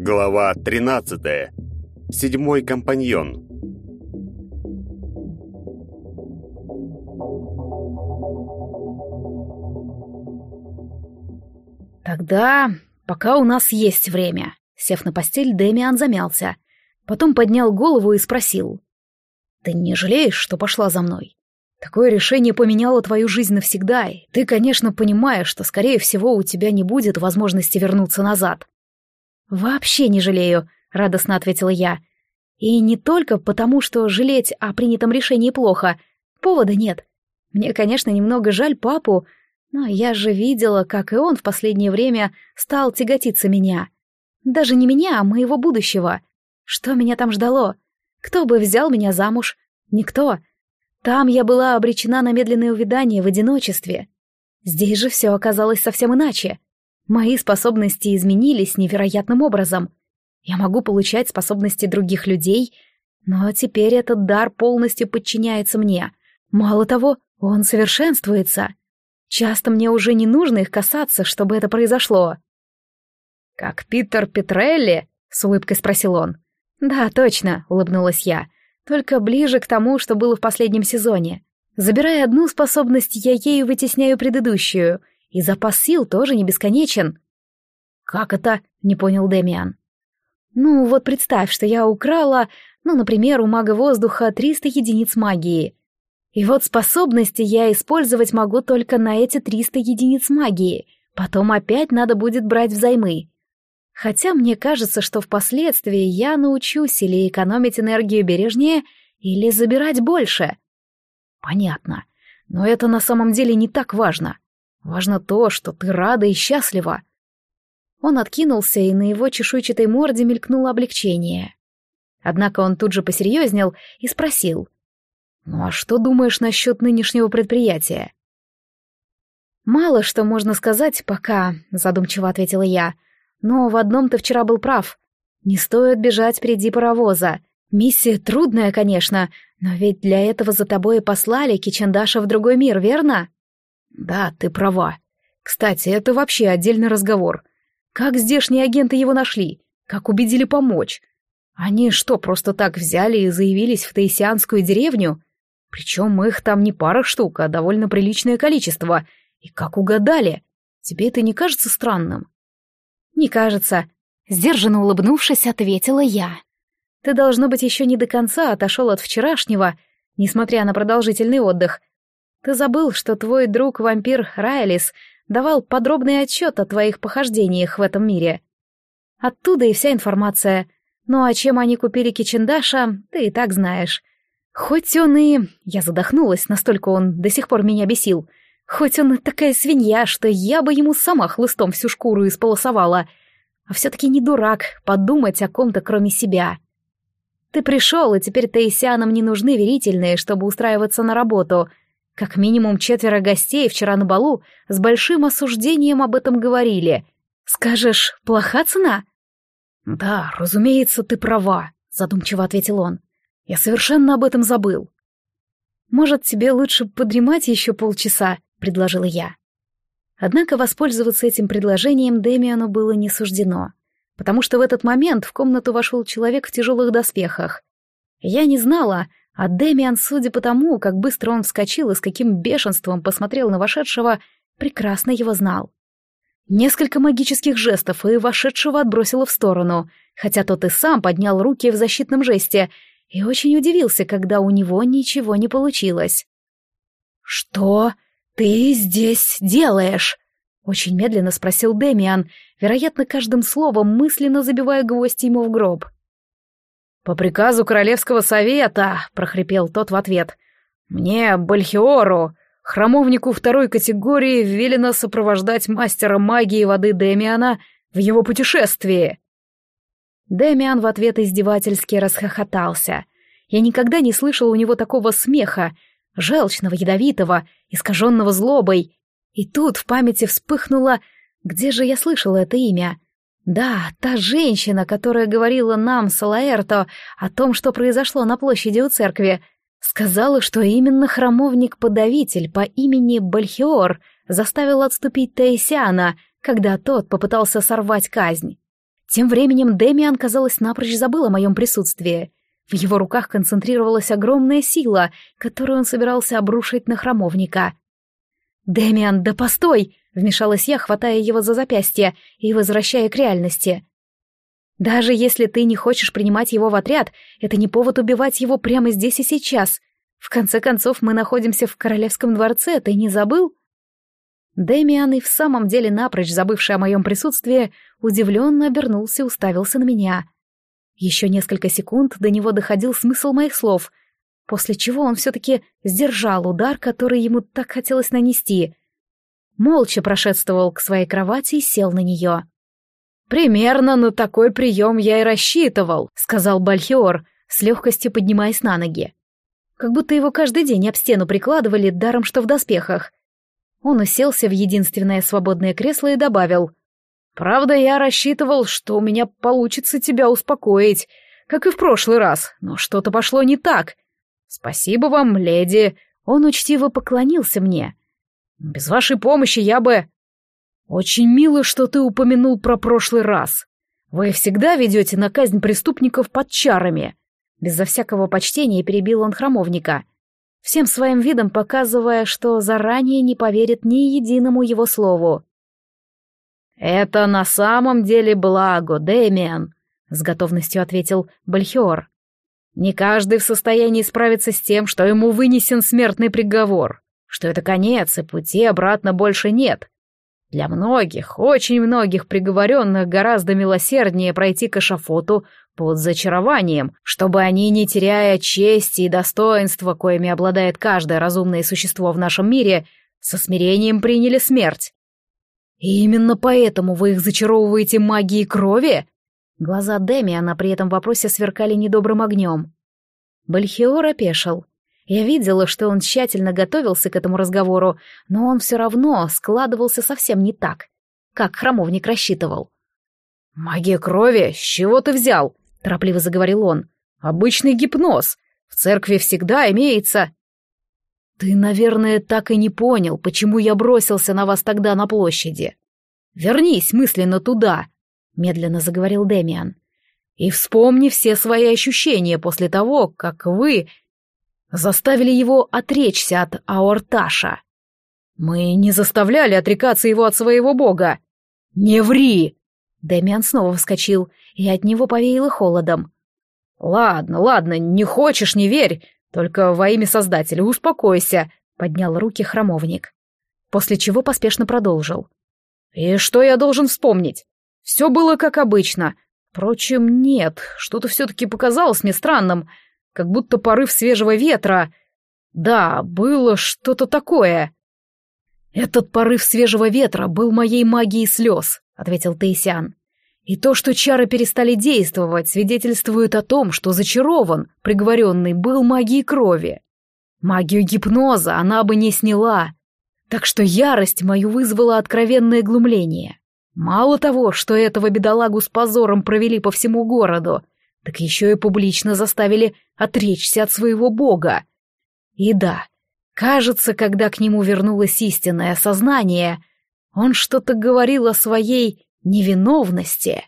Глава 13. Седьмой компаньон. Тогда, пока у нас есть время. Сев на постель, Дэмиан замялся. Потом поднял голову и спросил. «Ты не жалеешь, что пошла за мной? Такое решение поменяло твою жизнь навсегда, и ты, конечно, понимаешь, что, скорее всего, у тебя не будет возможности вернуться назад». «Вообще не жалею», — радостно ответила я. «И не только потому, что жалеть о принятом решении плохо. Повода нет. Мне, конечно, немного жаль папу, но я же видела, как и он в последнее время стал тяготиться меня. Даже не меня, а моего будущего. Что меня там ждало? Кто бы взял меня замуж? Никто. Там я была обречена на медленное увядание в одиночестве. Здесь же все оказалось совсем иначе. Мои способности изменились невероятным образом. Я могу получать способности других людей, но теперь этот дар полностью подчиняется мне. Мало того, он совершенствуется. Часто мне уже не нужно их касаться, чтобы это произошло. «Как Питер Петрелли?» — с улыбкой спросил он. «Да, точно», — улыбнулась я. «Только ближе к тому, что было в последнем сезоне. Забирая одну способность, я ею вытесняю предыдущую, и запас сил тоже не бесконечен». «Как это?» — не понял Демиан. «Ну, вот представь, что я украла, ну, например, у мага воздуха 300 единиц магии. И вот способности я использовать могу только на эти 300 единиц магии. Потом опять надо будет брать взаймы. Хотя мне кажется, что впоследствии я научусь или экономить энергию бережнее, или забирать больше. Понятно. Но это на самом деле не так важно. Важно то, что ты рада и счастлива. Он откинулся, и на его чешуйчатой морде мелькнуло облегчение. Однако он тут же посерьезнел и спросил — «Ну а что думаешь насчет нынешнего предприятия?» «Мало что можно сказать пока», — задумчиво ответила я. «Но в одном ты вчера был прав. Не стоит бежать впереди паровоза. Миссия трудная, конечно, но ведь для этого за тобой и послали Кичендаша в другой мир, верно?» «Да, ты права. Кстати, это вообще отдельный разговор. Как здешние агенты его нашли? Как убедили помочь? Они что, просто так взяли и заявились в Таисианскую деревню? Причем их там не пара штук, а довольно приличное количество. И как угадали? Тебе это не кажется странным? Не кажется. Сдержанно улыбнувшись, ответила я. Ты, должно быть, еще не до конца отошел от вчерашнего, несмотря на продолжительный отдых. Ты забыл, что твой друг-вампир Райлис давал подробный отчет о твоих похождениях в этом мире. Оттуда и вся информация. Ну а чем они купили Кичендаша, ты и так знаешь. Хоть он и... Я задохнулась, настолько он до сих пор меня бесил. Хоть он и такая свинья, что я бы ему сама хлыстом всю шкуру исполосовала. А все-таки не дурак подумать о ком-то кроме себя. Ты пришел, и теперь Таисянам не нужны верительные, чтобы устраиваться на работу. Как минимум четверо гостей вчера на балу с большим осуждением об этом говорили. Скажешь, плоха цена? Да, разумеется, ты права, задумчиво ответил он. Я совершенно об этом забыл. «Может, тебе лучше подремать еще полчаса?» — предложила я. Однако воспользоваться этим предложением Дэмиану было не суждено, потому что в этот момент в комнату вошел человек в тяжелых доспехах. Я не знала, а Дэмиан, судя по тому, как быстро он вскочил и с каким бешенством посмотрел на вошедшего, прекрасно его знал. Несколько магических жестов, и вошедшего отбросило в сторону, хотя тот и сам поднял руки в защитном жесте — и очень удивился, когда у него ничего не получилось. «Что ты здесь делаешь?» — очень медленно спросил Демиан, вероятно, каждым словом мысленно забивая гвоздь ему в гроб. «По приказу Королевского совета», — прохрипел тот в ответ, — «мне, Бальхиору, храмовнику второй категории, велено сопровождать мастера магии воды Демиана в его путешествии». Дэмиан в ответ издевательски расхохотался. Я никогда не слышал у него такого смеха, желчного, ядовитого, искаженного злобой. И тут в памяти вспыхнуло, где же я слышала это имя. Да, та женщина, которая говорила нам, Салаэрто, о том, что произошло на площади у церкви. Сказала, что именно храмовник-подавитель по имени Бальхиор заставил отступить Таисиана, когда тот попытался сорвать казнь. Тем временем Демиан, казалось, напрочь забыл о моем присутствии. В его руках концентрировалась огромная сила, которую он собирался обрушить на храмовника. «Демиан, да постой!» — вмешалась я, хватая его за запястье и возвращая к реальности. «Даже если ты не хочешь принимать его в отряд, это не повод убивать его прямо здесь и сейчас. В конце концов, мы находимся в королевском дворце, ты не забыл?» Дэмиан и в самом деле напрочь забывший о моем присутствии, удивленно обернулся и уставился на меня. Еще несколько секунд до него доходил смысл моих слов, после чего он все-таки сдержал удар, который ему так хотелось нанести. Молча прошествовал к своей кровати и сел на нее. «Примерно на такой прием я и рассчитывал», — сказал Бальхиор, с легкостью поднимаясь на ноги. Как будто его каждый день об стену прикладывали, даром что в доспехах. Он уселся в единственное свободное кресло и добавил. «Правда, я рассчитывал, что у меня получится тебя успокоить, как и в прошлый раз, но что-то пошло не так. Спасибо вам, леди». Он учтиво поклонился мне. «Без вашей помощи я бы...» «Очень мило, что ты упомянул про прошлый раз. Вы всегда ведете на казнь преступников под чарами». Безо всякого почтения перебил он храмовника — всем своим видом показывая, что заранее не поверит ни единому его слову. «Это на самом деле благо, Дэмиан», — с готовностью ответил Бальхиор. «Не каждый в состоянии справиться с тем, что ему вынесен смертный приговор, что это конец, и пути обратно больше нет. Для многих, очень многих приговоренных гораздо милосерднее пройти к эшафоту под зачарованием, чтобы они, не теряя чести и достоинства, коими обладает каждое разумное существо в нашем мире, со смирением приняли смерть. И именно поэтому вы их зачаровываете магией крови? Глаза Демиана при этом вопросе сверкали недобрым огнем. Бальхиор опешил. Я видела, что он тщательно готовился к этому разговору, но он все равно складывался совсем не так, как храмовник рассчитывал. «Магия крови? С чего ты взял?» — торопливо заговорил он. «Обычный гипноз. В церкви всегда имеется...» «Ты, наверное, так и не понял, почему я бросился на вас тогда на площади. Вернись мысленно туда», — медленно заговорил Демиан. «И вспомни все свои ощущения после того, как вы заставили его отречься от Аорташа. Мы не заставляли отрекаться его от своего бога. Не ври!» Демиан снова вскочил, и от него повеяло холодом. «Ладно, ладно, не хочешь, не верь, только во имя Создателя успокойся», — поднял руки храмовник. После чего поспешно продолжил. «И что я должен вспомнить? Все было как обычно. Впрочем, нет, что-то все-таки показалось мне странным, как будто порыв свежего ветра. Да, было что-то такое». «Этот порыв свежего ветра был моей магией слез», — ответил Таисян. «И то, что чары перестали действовать, свидетельствует о том, что зачарован, приговоренный, был магией крови. Магию гипноза она бы не сняла. Так что ярость мою вызвала откровенное глумление. Мало того, что этого бедолагу с позором провели по всему городу, так еще и публично заставили отречься от своего бога. И да, кажется, когда к нему вернулось истинное сознание, он что-то говорил о своей невиновности.